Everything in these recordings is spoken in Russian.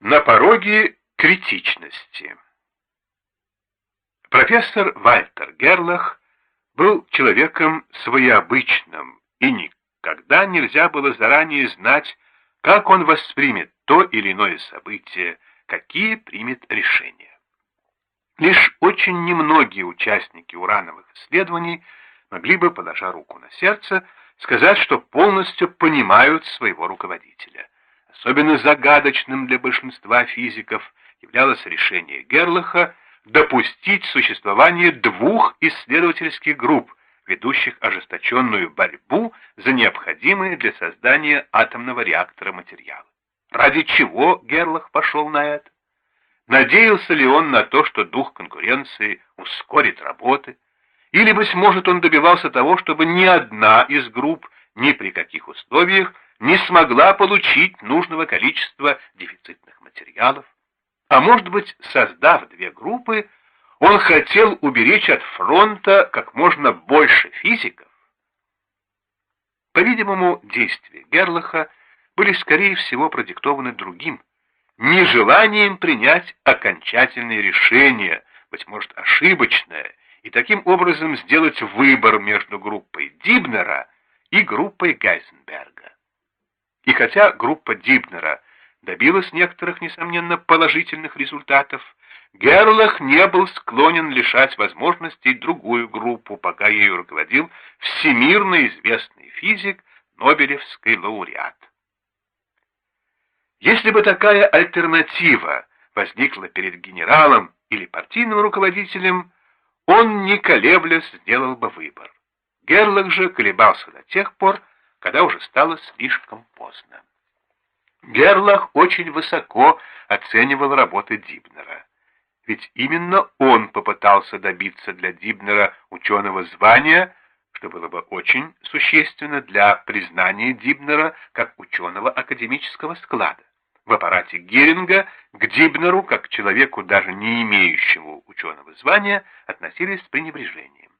На пороге критичности. Профессор Вальтер Герлах был человеком своеобычным, и никогда нельзя было заранее знать, как он воспримет то или иное событие, какие примет решения. Лишь очень немногие участники урановых исследований могли бы, положа руку на сердце, сказать, что полностью понимают своего руководителя. Особенно загадочным для большинства физиков являлось решение Герлаха допустить существование двух исследовательских групп, ведущих ожесточенную борьбу за необходимые для создания атомного реактора материалы. Ради чего Герлах пошел на это? Надеялся ли он на то, что дух конкуренции ускорит работы? Или, быть может, он добивался того, чтобы ни одна из групп ни при каких условиях не смогла получить нужного количества дефицитных материалов. А может быть, создав две группы, он хотел уберечь от фронта как можно больше физиков? По-видимому, действия Герлаха были, скорее всего, продиктованы другим, нежеланием принять окончательное решение, быть может, ошибочное, и таким образом сделать выбор между группой Дибнера и группой Гайзенберга. И хотя группа Дибнера добилась некоторых, несомненно, положительных результатов, Герлах не был склонен лишать возможностей другую группу, пока ею руководил всемирно известный физик, Нобелевский лауреат. Если бы такая альтернатива возникла перед генералом или партийным руководителем, он, не колеблясь, сделал бы выбор. Герлах же колебался до тех пор, когда уже стало слишком поздно. Герлах очень высоко оценивал работы Дибнера. Ведь именно он попытался добиться для Дибнера ученого звания, что было бы очень существенно для признания Дибнера как ученого академического склада. В аппарате Геринга к Дибнеру, как к человеку, даже не имеющему ученого звания, относились с пренебрежением.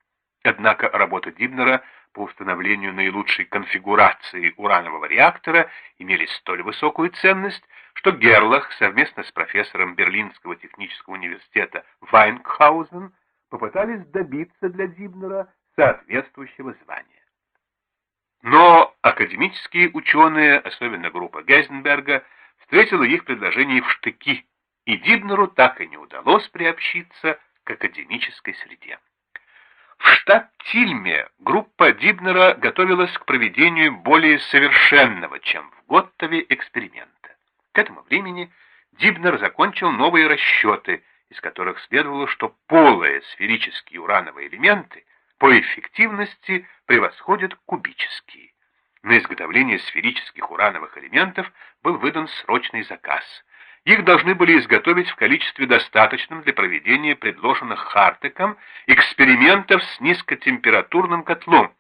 Однако работа Дибнера по установлению наилучшей конфигурации уранового реактора имели столь высокую ценность, что Герлах совместно с профессором Берлинского технического университета Вайнкхаузен попытались добиться для Дибнера соответствующего звания. Но академические ученые, особенно группа Гейзенберга, встретила их предложение в штыки, и Дибнеру так и не удалось приобщиться к академической среде. В штаб Тильме группа Дибнера готовилась к проведению более совершенного, чем в Готтове, эксперимента. К этому времени Дибнер закончил новые расчеты, из которых следовало, что полые сферические урановые элементы по эффективности превосходят кубические. На изготовление сферических урановых элементов был выдан срочный заказ – их должны были изготовить в количестве достаточном для проведения предложенных Хартеком экспериментов с низкотемпературным котлом.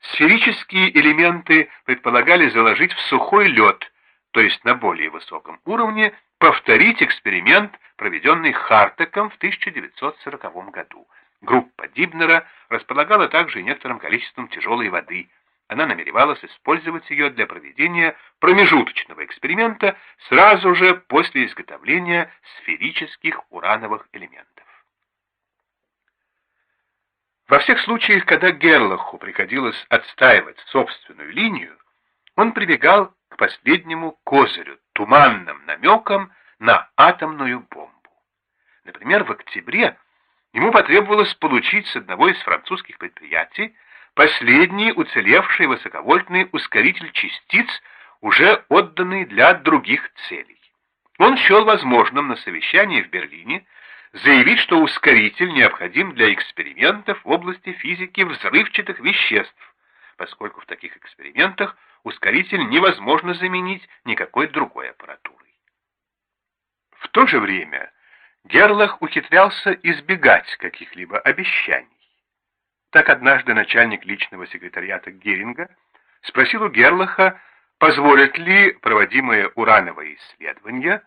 Сферические элементы предполагали заложить в сухой лед, то есть на более высоком уровне, повторить эксперимент, проведенный Хартеком в 1940 году. Группа Дибнера располагала также некоторым количеством тяжелой воды – она намеревалась использовать ее для проведения промежуточного эксперимента сразу же после изготовления сферических урановых элементов. Во всех случаях, когда Герлаху приходилось отстаивать собственную линию, он прибегал к последнему козырю, туманным намекам на атомную бомбу. Например, в октябре ему потребовалось получить с одного из французских предприятий последний уцелевший высоковольтный ускоритель частиц, уже отданный для других целей. Он счел возможным на совещании в Берлине заявить, что ускоритель необходим для экспериментов в области физики взрывчатых веществ, поскольку в таких экспериментах ускоритель невозможно заменить никакой другой аппаратурой. В то же время Герлах ухитрялся избегать каких-либо обещаний. Так однажды начальник личного секретариата Геринга спросил у Герлаха, позволят ли проводимые урановые исследования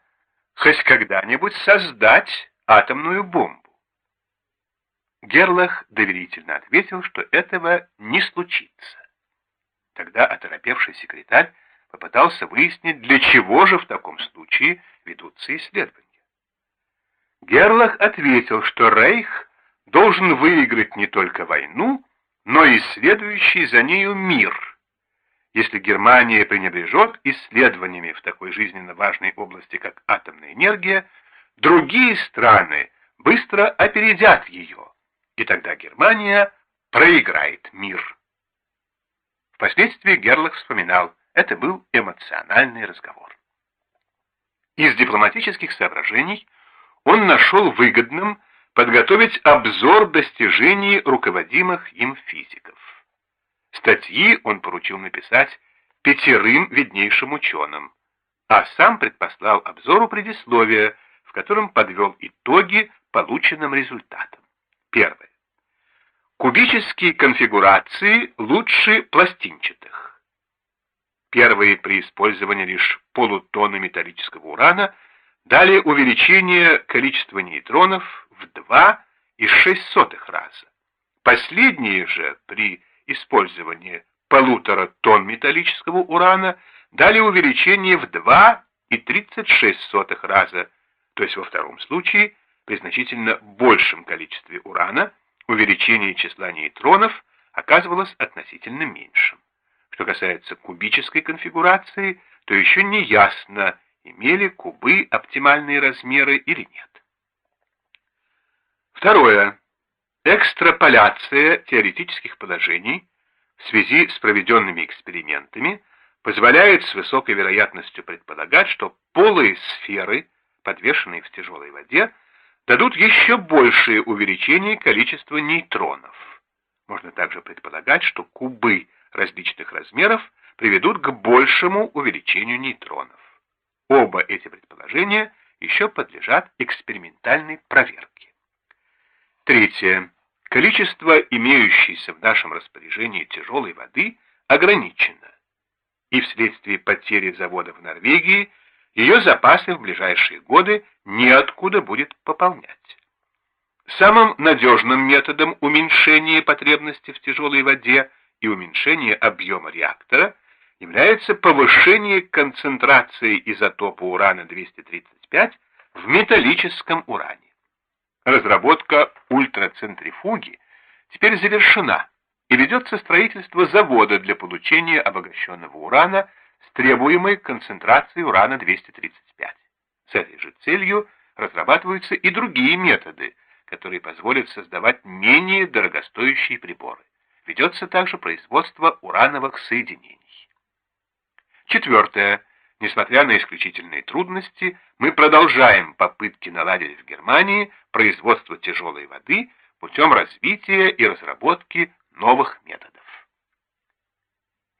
хоть когда-нибудь создать атомную бомбу. Герлах доверительно ответил, что этого не случится. Тогда оторопевший секретарь попытался выяснить, для чего же в таком случае ведутся исследования. Герлах ответил, что Рейх должен выиграть не только войну, но и следующий за нею мир. Если Германия пренебрежет исследованиями в такой жизненно важной области, как атомная энергия, другие страны быстро опередят ее, и тогда Германия проиграет мир. Впоследствии Герлах вспоминал, это был эмоциональный разговор. Из дипломатических соображений он нашел выгодным подготовить обзор достижений руководимых им физиков. Статьи он поручил написать пятерым виднейшим ученым, а сам предпослал обзору предисловия, в котором подвел итоги полученным результатам. Первое. Кубические конфигурации лучше пластинчатых. Первые при использовании лишь полутонны металлического урана дали увеличение количества нейтронов в 2,6 раза. Последние же при использовании полутора тонн металлического урана дали увеличение в 2,36 раза, то есть во втором случае при значительно большем количестве урана увеличение числа нейтронов оказывалось относительно меньшим. Что касается кубической конфигурации, то еще не ясно, имели кубы оптимальные размеры или нет. Второе. Экстраполяция теоретических положений в связи с проведенными экспериментами позволяет с высокой вероятностью предполагать, что полые сферы, подвешенные в тяжелой воде, дадут еще большее увеличение количества нейтронов. Можно также предполагать, что кубы различных размеров приведут к большему увеличению нейтронов. Оба эти предположения еще подлежат экспериментальной проверке. Третье. Количество имеющейся в нашем распоряжении тяжелой воды ограничено, и вследствие потери завода в Норвегии ее запасы в ближайшие годы неоткуда будет пополнять. Самым надежным методом уменьшения потребности в тяжелой воде и уменьшения объема реактора является повышение концентрации изотопа урана-235 в металлическом уране. Разработка ультрацентрифуги теперь завершена, и ведется строительство завода для получения обогащенного урана с требуемой концентрацией урана-235. С этой же целью разрабатываются и другие методы, которые позволят создавать менее дорогостоящие приборы. Ведется также производство урановых соединений. Четвертое. Несмотря на исключительные трудности, мы продолжаем попытки наладить в Германии производство тяжелой воды путем развития и разработки новых методов.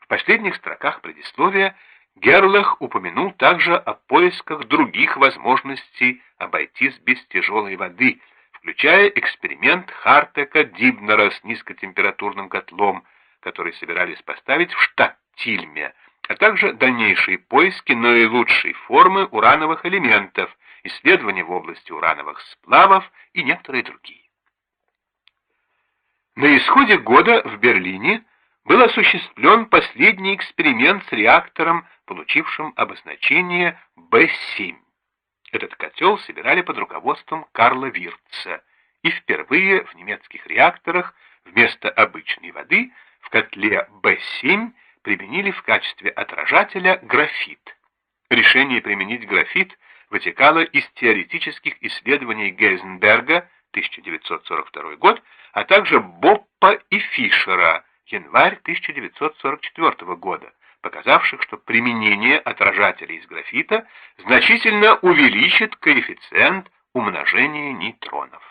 В последних строках предисловия Герлах упомянул также о поисках других возможностей обойтись без тяжелой воды, включая эксперимент Хартека-Дибнера с низкотемпературным котлом, который собирались поставить в штат Тильме, а также дальнейшие поиски наилучшей формы урановых элементов, исследования в области урановых сплавов и некоторые другие. На исходе года в Берлине был осуществлен последний эксперимент с реактором, получившим обозначение Б-7. Этот котел собирали под руководством Карла Вирца, и впервые в немецких реакторах вместо обычной воды в котле Б-7 применили в качестве отражателя графит. Решение применить графит вытекало из теоретических исследований Гейзенберга 1942 год, а также Боппа и Фишера январь 1944 года, показавших, что применение отражателей из графита значительно увеличит коэффициент умножения нейтронов.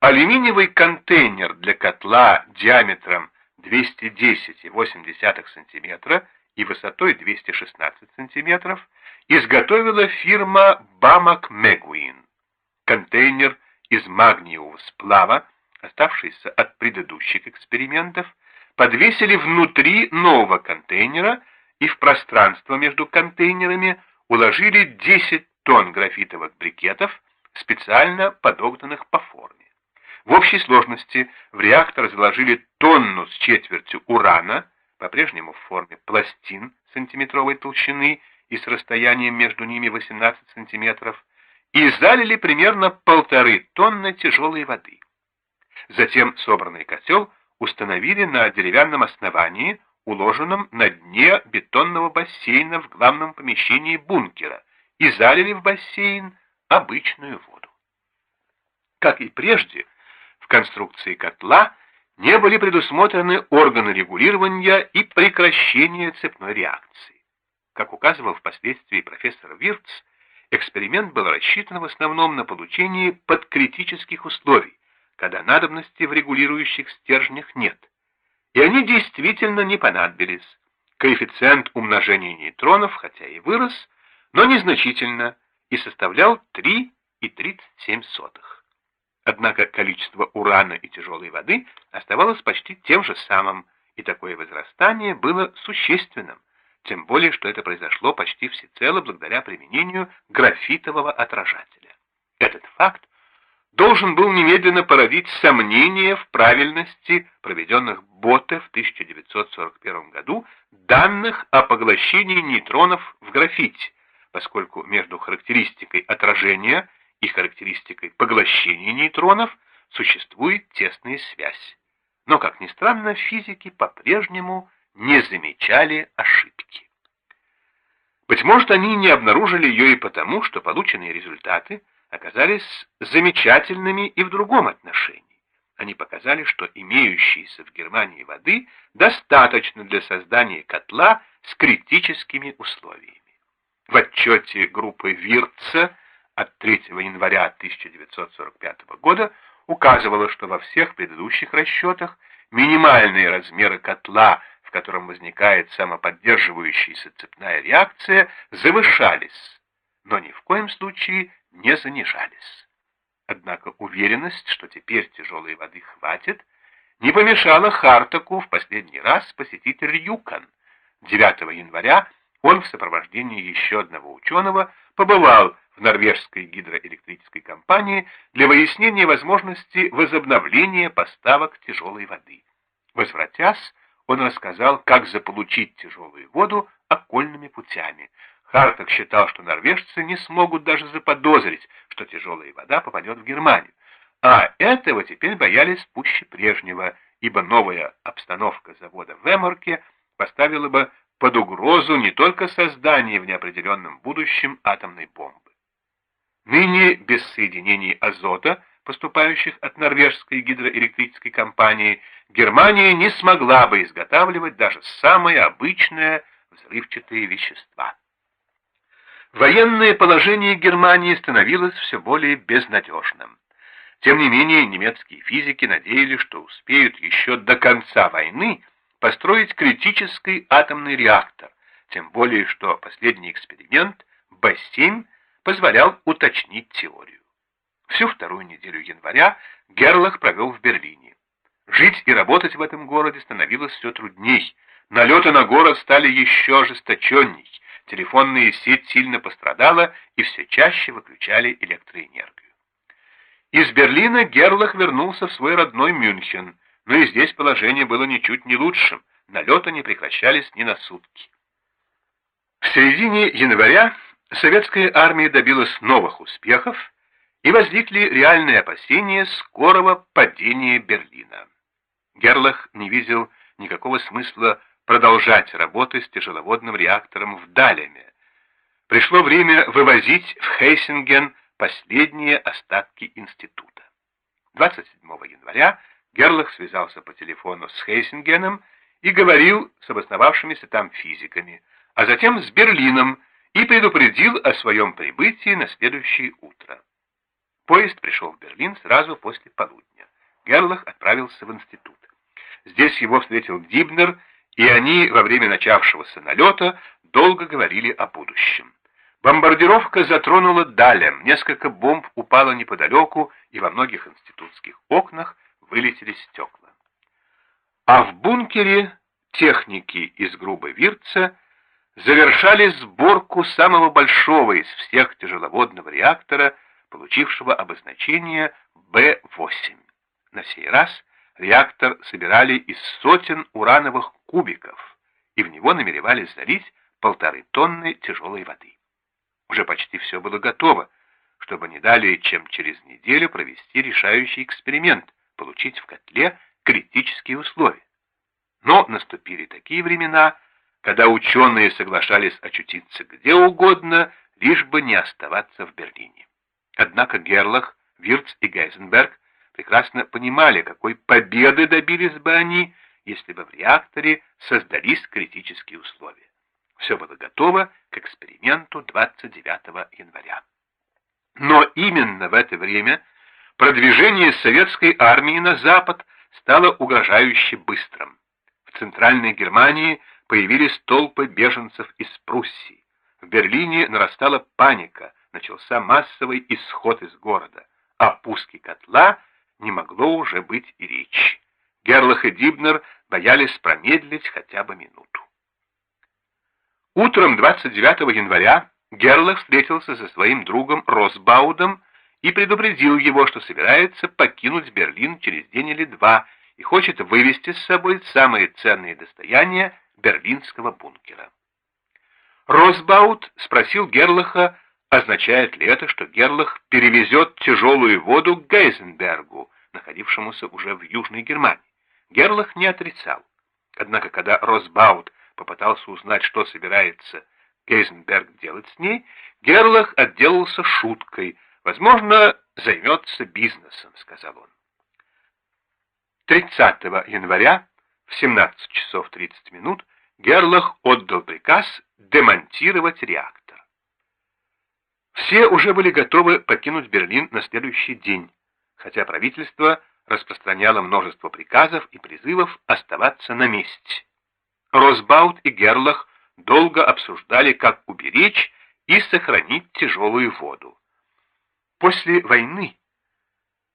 Алюминиевый контейнер для котла диаметром 210,8 см и высотой 216 см изготовила фирма Бамак Мегуин. Контейнер из магниевого сплава, оставшийся от предыдущих экспериментов, подвесили внутри нового контейнера и в пространство между контейнерами уложили 10 тонн графитовых брикетов, специально подогнанных по форме. В общей сложности в реактор заложили тонну с четвертью урана, по-прежнему в форме пластин сантиметровой толщины и с расстоянием между ними 18 сантиметров, и залили примерно полторы тонны тяжелой воды. Затем собранный котел установили на деревянном основании, уложенном на дне бетонного бассейна в главном помещении бункера, и залили в бассейн обычную воду. Как и прежде, в конструкции котла не были предусмотрены органы регулирования и прекращения цепной реакции. Как указывал впоследствии профессор Вирц, эксперимент был рассчитан в основном на получение подкритических условий, когда надобности в регулирующих стержнях нет. И они действительно не понадобились. Коэффициент умножения нейтронов, хотя и вырос, но незначительно, и составлял 3,37. Однако количество урана и тяжелой воды оставалось почти тем же самым, и такое возрастание было существенным, тем более, что это произошло почти всецело благодаря применению графитового отражателя. Этот факт должен был немедленно породить сомнения в правильности проведенных Боте в 1941 году данных о поглощении нейтронов в графите, поскольку между характеристикой отражения и характеристикой поглощения нейтронов существует тесная связь. Но, как ни странно, физики по-прежнему не замечали ошибки. Быть может, они не обнаружили ее и потому, что полученные результаты оказались замечательными и в другом отношении. Они показали, что имеющейся в Германии воды достаточно для создания котла с критическими условиями. В отчете группы Вирца от 3 января 1945 года указывало, что во всех предыдущих расчетах минимальные размеры котла в котором возникает самоподдерживающаяся цепная реакция, завышались, но ни в коем случае не занижались. Однако уверенность, что теперь тяжелой воды хватит, не помешала Хартаку в последний раз посетить Рюкан. 9 января он в сопровождении еще одного ученого побывал в норвежской гидроэлектрической компании для выяснения возможности возобновления поставок тяжелой воды. Возвратясь, он рассказал, как заполучить тяжелую воду окольными путями. Харток считал, что норвежцы не смогут даже заподозрить, что тяжелая вода попадет в Германию. А этого теперь боялись пуще прежнего, ибо новая обстановка завода в Эморке поставила бы под угрозу не только создание в неопределенном будущем атомной бомбы. Ныне без соединений азота – поступающих от норвежской гидроэлектрической компании, Германия не смогла бы изготавливать даже самые обычные взрывчатые вещества. Военное положение Германии становилось все более безнадежным. Тем не менее, немецкие физики надеялись, что успеют еще до конца войны построить критический атомный реактор, тем более, что последний эксперимент Б-7 позволял уточнить теорию. Всю вторую неделю января Герлах провел в Берлине. Жить и работать в этом городе становилось все трудней. Налеты на город стали еще ожесточенней. Телефонная сеть сильно пострадала, и все чаще выключали электроэнергию. Из Берлина Герлах вернулся в свой родной Мюнхен, но и здесь положение было ничуть не лучшим. Налеты не прекращались ни на сутки. В середине января советская армия добилась новых успехов, и возникли реальные опасения скорого падения Берлина. Герлах не видел никакого смысла продолжать работы с тяжеловодным реактором в Далеме. Пришло время вывозить в Хейсинген последние остатки института. 27 января Герлах связался по телефону с Хейсингеном и говорил с обосновавшимися там физиками, а затем с Берлином и предупредил о своем прибытии на следующее утро. Поезд пришел в Берлин сразу после полудня. Герлах отправился в институт. Здесь его встретил Дибнер, и они во время начавшегося налета долго говорили о будущем. Бомбардировка затронула Далем, несколько бомб упало неподалеку, и во многих институтских окнах вылетели стекла. А в бункере техники из грубой Вирца завершали сборку самого большого из всех тяжеловодного реактора получившего обозначение Б-8. На сей раз реактор собирали из сотен урановых кубиков, и в него намеревались залить полторы тонны тяжелой воды. Уже почти все было готово, чтобы не далее, чем через неделю провести решающий эксперимент, получить в котле критические условия. Но наступили такие времена, когда ученые соглашались очутиться где угодно, лишь бы не оставаться в Берлине. Однако Герлах, Вирц и Гейзенберг прекрасно понимали, какой победы добились бы они, если бы в реакторе создались критические условия. Все было готово к эксперименту 29 января. Но именно в это время продвижение советской армии на запад стало угрожающе быстрым. В Центральной Германии появились толпы беженцев из Пруссии. В Берлине нарастала паника, начался массовый исход из города. О пуске котла не могло уже быть и речи. Герлах и Дибнер боялись промедлить хотя бы минуту. Утром 29 января Герлах встретился со своим другом Росбаудом и предупредил его, что собирается покинуть Берлин через день или два и хочет вывести с собой самые ценные достояния берлинского бункера. Росбауд спросил Герлаха, означает ли это, что Герлах перевезет тяжелую воду к Гейзенбергу, находившемуся уже в Южной Германии. Герлах не отрицал. Однако, когда Росбауд попытался узнать, что собирается Гейзенберг делать с ней, Герлах отделался шуткой. «Возможно, займется бизнесом», — сказал он. 30 января в 17 часов 30 минут Герлах отдал приказ демонтировать реактор. Все уже были готовы покинуть Берлин на следующий день, хотя правительство распространяло множество приказов и призывов оставаться на месте. Росбаут и Герлах долго обсуждали, как уберечь и сохранить тяжелую воду. После войны,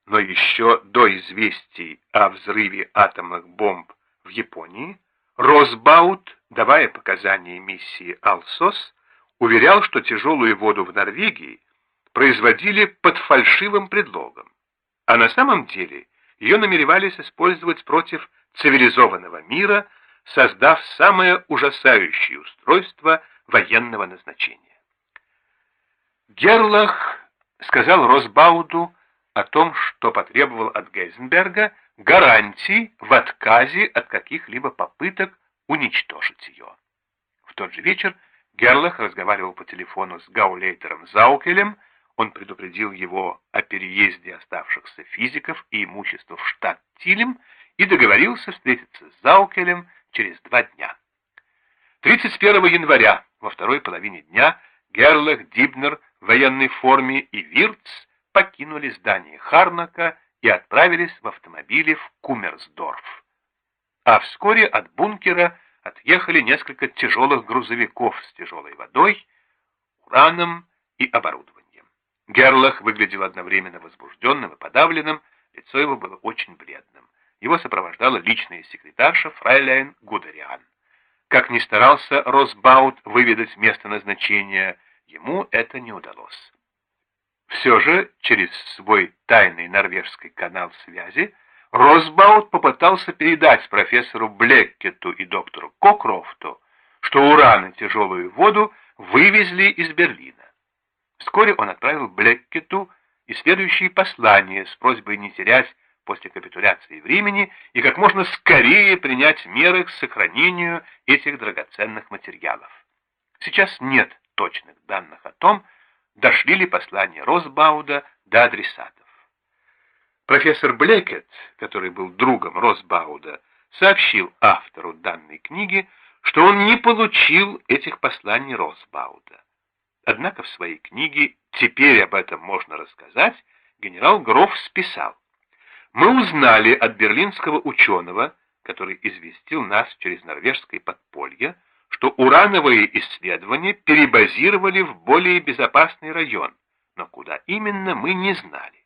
но еще до известий о взрыве атомных бомб в Японии, Росбаут, давая показания миссии Алсос, уверял, что тяжелую воду в Норвегии производили под фальшивым предлогом, а на самом деле ее намеревались использовать против цивилизованного мира, создав самое ужасающее устройство военного назначения. Герлах сказал Росбауду о том, что потребовал от Гейзенберга гарантий в отказе от каких-либо попыток уничтожить ее. В тот же вечер Герлах разговаривал по телефону с Гаулейтером Заукелем, он предупредил его о переезде оставшихся физиков и имущества в штат Тилем и договорился встретиться с Заукелем через два дня. 31 января, во второй половине дня, Герлах, Дибнер в военной форме и Вирц покинули здание Харнака и отправились в автомобиле в Кумерсдорф. А вскоре от бункера отъехали несколько тяжелых грузовиков с тяжелой водой, ураном и оборудованием. Герлах выглядел одновременно возбужденным и подавленным, лицо его было очень бледным. Его сопровождала личная секретарша фрайляйн Гудериан. Как ни старался Росбаут выведать место назначения, ему это не удалось. Все же через свой тайный норвежский канал связи Росбаут попытался передать профессору Блеккету и доктору Кокрофту, что уран и тяжелую воду вывезли из Берлина. Вскоре он отправил Блеккету и следующие послания с просьбой не терять после капитуляции времени и как можно скорее принять меры к сохранению этих драгоценных материалов. Сейчас нет точных данных о том, дошли ли послания Росбауда до адресатов. Профессор Блекет, который был другом Росбауда, сообщил автору данной книги, что он не получил этих посланий Росбауда. Однако в своей книге «Теперь об этом можно рассказать» генерал Гроф списал. Мы узнали от берлинского ученого, который известил нас через норвежское подполье, что урановые исследования перебазировали в более безопасный район, но куда именно мы не знали.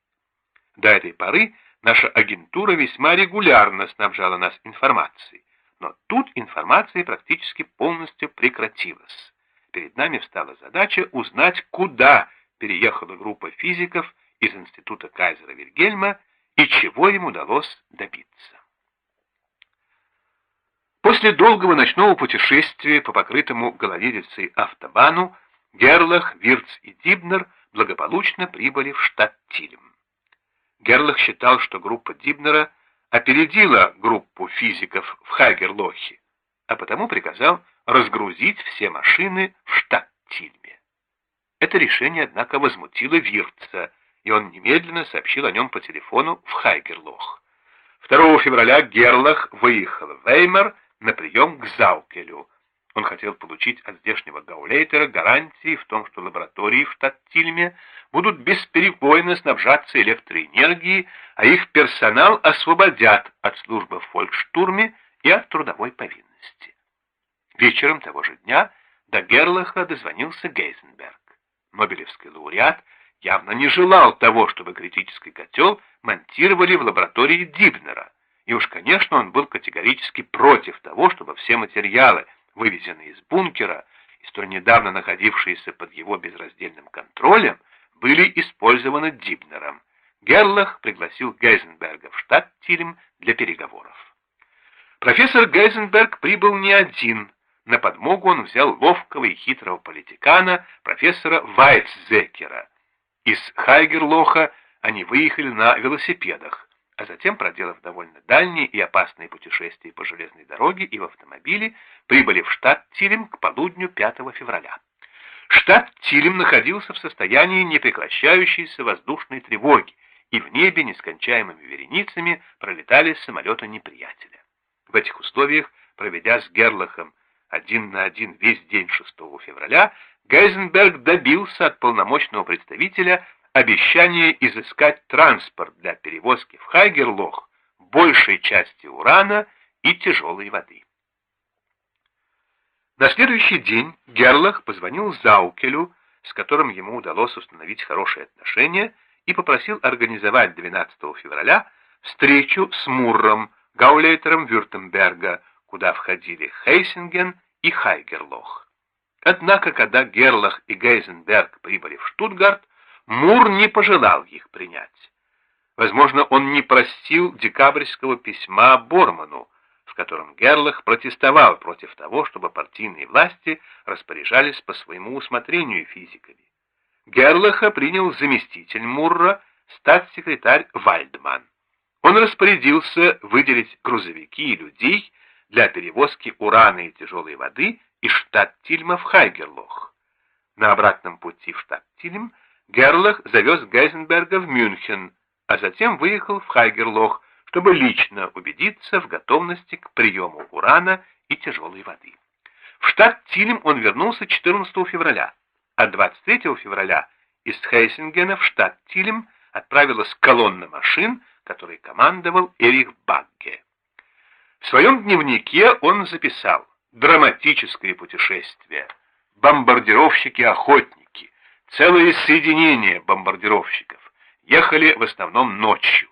До этой поры наша агентура весьма регулярно снабжала нас информацией, но тут информация практически полностью прекратилась. Перед нами встала задача узнать, куда переехала группа физиков из Института Кайзера Вильгельма и чего им удалось добиться. После долгого ночного путешествия по покрытому гололедицей автобану Герлах, Вирц и Дибнер благополучно прибыли в штат Тильм. Герлах считал, что группа Дибнера опередила группу физиков в Хагерлохе, а потому приказал разгрузить все машины в штат Тильме. Это решение, однако, возмутило Вирца, и он немедленно сообщил о нем по телефону в Хайгерлох. 2 февраля Герлах выехал в Веймар на прием к Заукелю. Он хотел получить от здешнего гаулейтера гарантии в том, что лаборатории в Таттильме будут бесперебойно снабжаться электроэнергией, а их персонал освободят от службы в фолькштурме и от трудовой повинности. Вечером того же дня до Герлаха дозвонился Гейзенберг. Нобелевский лауреат явно не желал того, чтобы критический котел монтировали в лаборатории Дибнера, и уж, конечно, он был категорически против того, чтобы все материалы, вывезенные из бункера и столь недавно находившиеся под его безраздельным контролем, были использованы Дибнером. Герлах пригласил Гейзенберга в штат Тильм для переговоров. Профессор Гейзенберг прибыл не один. На подмогу он взял ловкого и хитрого политикана, профессора Вайцзекера. Из Хайгерлоха они выехали на велосипедах, а затем, проделав довольно дальние и опасные путешествия по железной дороге и в автомобиле, прибыли в штат Тилем к полудню 5 февраля. Штат Тилем находился в состоянии непрекращающейся воздушной тревоги, и в небе нескончаемыми вереницами пролетали самолеты неприятеля. В этих условиях, проведя с Герлахом один на один весь день 6 февраля, Гейзенберг добился от полномочного представителя обещание изыскать транспорт для перевозки в Хайгерлох большей части урана и тяжелой воды. На следующий день Герлах позвонил Заукелю, с которым ему удалось установить хорошие отношения, и попросил организовать 12 февраля встречу с Мурром, гаулейтером Вюртемберга, куда входили Хейсинген и Хайгерлох. Однако, когда Герлах и Гейзенберг прибыли в Штутгарт, Мур не пожелал их принять. Возможно, он не простил декабрьского письма Борману, в котором Герлах протестовал против того, чтобы партийные власти распоряжались по своему усмотрению физиками. Герлаха принял заместитель Мурра, статс-секретарь Вальдман. Он распорядился выделить грузовики и людей для перевозки урана и тяжелой воды из штат Тильма в Хайгерлох. На обратном пути в штат Тильм Герлах завез Гейзенберга в Мюнхен, а затем выехал в Хайгерлох, чтобы лично убедиться в готовности к приему урана и тяжелой воды. В штат Тилем он вернулся 14 февраля, а 23 февраля из Хейсингена в штат Тилем отправилась колонна машин, которой командовал Эрих Багге. В своем дневнике он записал «Драматическое путешествие», «Бомбардировщики-охотники», Целые соединения бомбардировщиков ехали в основном ночью.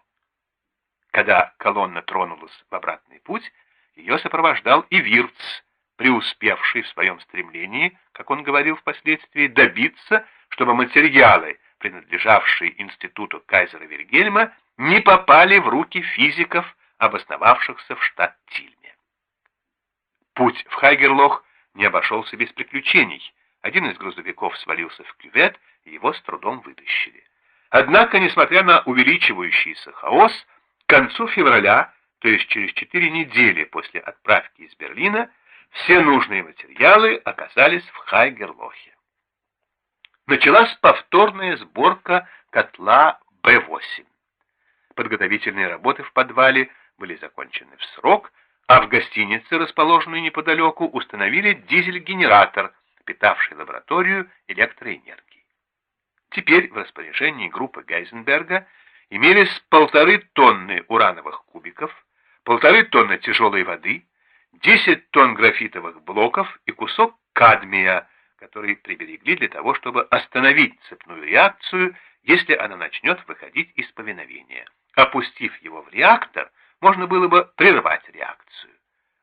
Когда колонна тронулась в обратный путь, ее сопровождал и Вирц, преуспевший в своем стремлении, как он говорил впоследствии, добиться, чтобы материалы, принадлежавшие институту Кайзера Вильгельма, не попали в руки физиков, обосновавшихся в штат Тильме. Путь в Хайгерлох не обошелся без приключений. Один из грузовиков свалился в кювет, и его с трудом вытащили. Однако, несмотря на увеличивающийся хаос, к концу февраля, то есть через четыре недели после отправки из Берлина, все нужные материалы оказались в Хайгерлохе. Началась повторная сборка котла Б-8. Подготовительные работы в подвале были закончены в срок, а в гостинице, расположенной неподалеку, установили дизель-генератор, питавший лабораторию электроэнергией. Теперь в распоряжении группы Гейзенберга имелись полторы тонны урановых кубиков, полторы тонны тяжелой воды, 10 тонн графитовых блоков и кусок кадмия, который приберегли для того, чтобы остановить цепную реакцию, если она начнет выходить из повиновения. Опустив его в реактор, можно было бы прервать реакцию.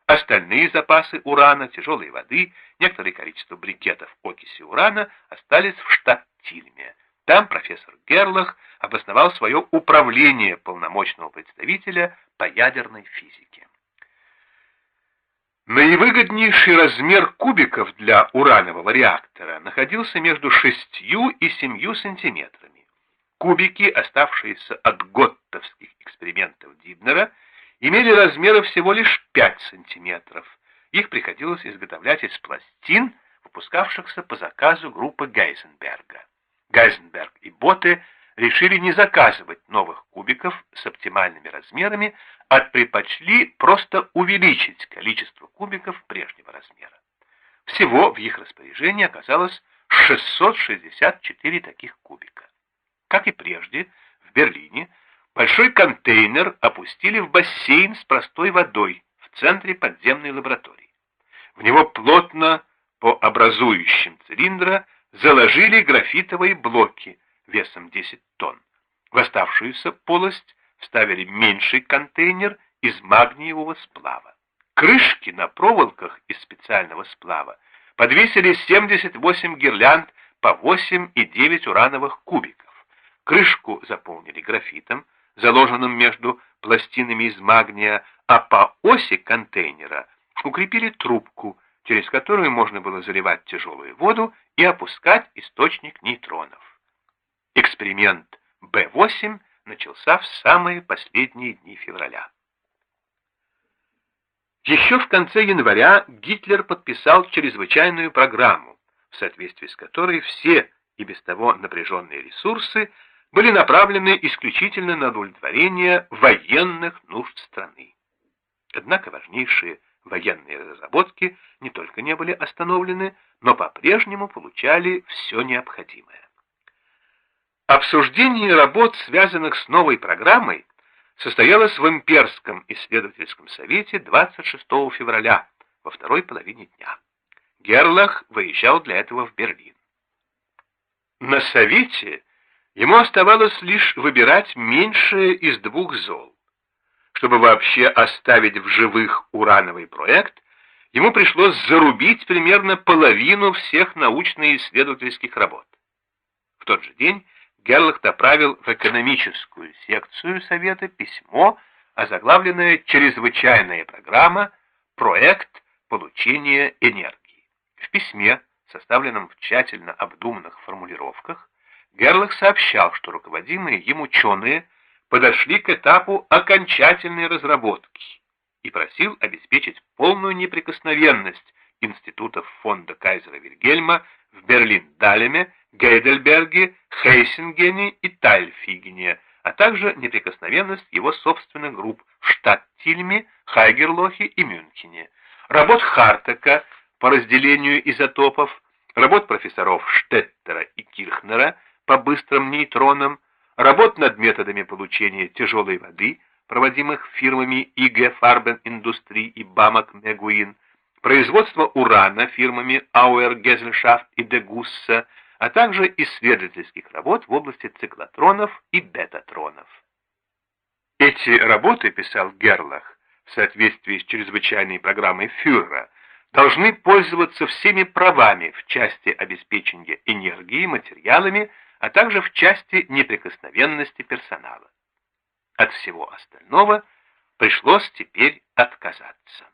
Остальные запасы урана, тяжелой воды, некоторое количество брикетов окиси урана остались в штат Тильме. Там профессор Герлах обосновал свое управление полномочного представителя по ядерной физике. Наивыгоднейший размер кубиков для уранового реактора находился между 6 и 7 сантиметрами. Кубики, оставшиеся от готтовских экспериментов Дибнера, имели размеры всего лишь 5 сантиметров. Их приходилось изготовлять из пластин, выпускавшихся по заказу группы Гейзенберга. Гейзенберг и Боте решили не заказывать новых кубиков с оптимальными размерами, а предпочли просто увеличить количество кубиков прежнего размера. Всего в их распоряжении оказалось 664 таких кубика. Как и прежде, в Берлине большой контейнер опустили в бассейн с простой водой в центре подземной лаборатории. В него плотно по образующим цилиндра заложили графитовые блоки весом 10 тонн. В оставшуюся полость вставили меньший контейнер из магниевого сплава. Крышки на проволоках из специального сплава подвесили 78 гирлянд по 8 и 9 урановых кубиков. Крышку заполнили графитом, заложенным между пластинами из магния, а по оси контейнера укрепили трубку, через которую можно было заливать тяжелую воду и опускать источник нейтронов. Эксперимент Б-8 начался в самые последние дни февраля. Еще в конце января Гитлер подписал чрезвычайную программу, в соответствии с которой все и без того напряженные ресурсы были направлены исключительно на удовлетворение военных нужд страны. Однако важнейшие военные разработки не только не были остановлены, но по-прежнему получали все необходимое. Обсуждение работ, связанных с новой программой, состоялось в Имперском исследовательском совете 26 февраля, во второй половине дня. Герлах выезжал для этого в Берлин. На совете ему оставалось лишь выбирать меньшее из двух зол. Чтобы вообще оставить в живых урановый проект, ему пришлось зарубить примерно половину всех научно-исследовательских работ. В тот же день Герлах направил в экономическую секцию Совета письмо, озаглавленное «Чрезвычайная программа. Проект получения энергии». В письме, составленном в тщательно обдуманных формулировках, Герлах сообщал, что руководимые им ученые подошли к этапу окончательной разработки и просил обеспечить полную неприкосновенность институтов фонда Кайзера Вильгельма в Берлин-Далеме, Гейдельберге, Хейсингене и Тальфигене, а также неприкосновенность его собственных групп в Штаттильме, Хайгерлохе и Мюнхене, работ Хартека по разделению изотопов, работ профессоров Штеттера и Кирхнера по быстрым нейтронам, работ над методами получения тяжелой воды, проводимых фирмами ИГ Фарбен Индустрии и Бамак Мегуин, производство урана фирмами Ауэр Гезельшафт и Дегусса, а также исследовательских работ в области циклотронов и бетатронов. Эти работы, писал Герлах, в соответствии с чрезвычайной программой фюрера, должны пользоваться всеми правами в части обеспечения энергии, материалами, а также в части неприкосновенности персонала. От всего остального пришлось теперь отказаться.